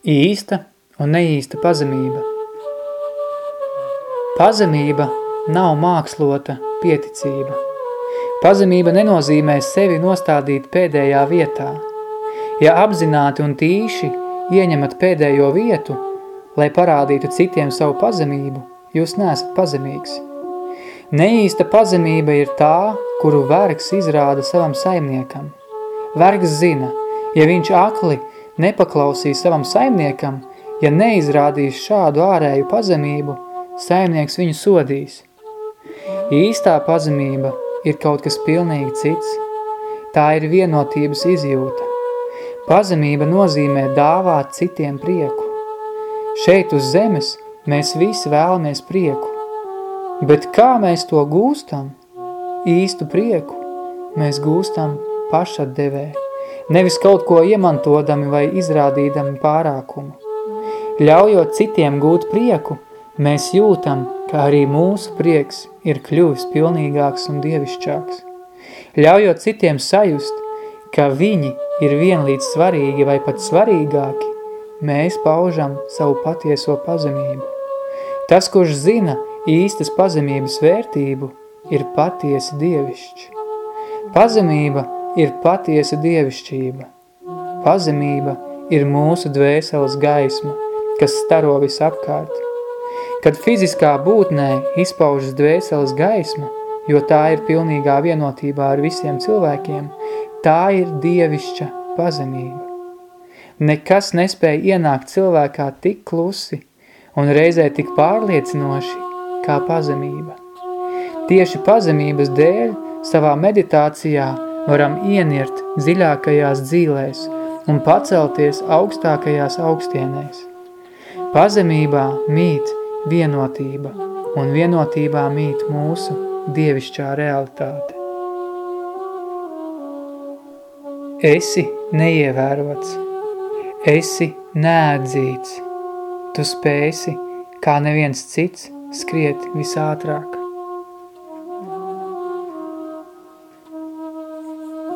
Īsta un neīsta pazemība. Pazemība nav mākslota pieticība. Pazemība nenozīmē sevi nostādīt pēdējā vietā. Ja apzināti un tīši ieņemat pēdējo vietu, lai parādītu citiem savu pazemību, jūs neesat pazemīgs. Neīsta pazemība ir tā, kuru vergs izrāda savam saimniekam. Vergs zina, ja viņš akli nepaklausīs savam saimniekam, ja neizrādīs šādu ārēju pazemību, saimnieks viņu sodīs. Īstā pazemība ir kaut kas pilnīgi cits. Tā ir vienotības izjūta. Pazemība nozīmē dāvāt citiem prieku. Šeit uz zemes mēs visi vēlamies prieku. Bet kā mēs to gūstam? Īstu prieku mēs gūstam pašatdevē nevis kaut ko iemantodami vai izrādīdami pārākumu. Ļaujot citiem gūt prieku, mēs jūtam, ka arī mūsu prieks ir kļuvis pilnīgāks un dievišķāks. Ļaujot citiem sajust, ka viņi ir vienlīdz svarīgi vai pat svarīgāki, mēs paužam savu patieso pazemību. Tas, kurš zina īstas pazemības vērtību, ir patiesi dievišķi. Pazemība ir patiesa dievišķība. Pazemība ir mūsu dvēseles gaisma, kas staro visapkārt. Kad fiziskā būtnē izpaužas dvēseles gaisma, jo tā ir pilnīgā vienotībā ar visiem cilvēkiem, tā ir dievišķa pazemība. Nekas nespēja ienākt cilvēkā tik klusi un reizē tik pārliecinoši kā pazemība. Tieši pazemības dēļ savā meditācijā varam ienirt dziļākajās dzīlēs un pacelties augstākajās augstienēs. Pazemībā mīt vienotība, un vienotībā mīt mūsu dievišķā realitāte. Esi neievērots, esi neatzīts, tu spēsi, kā neviens cits, skriet visātrāk.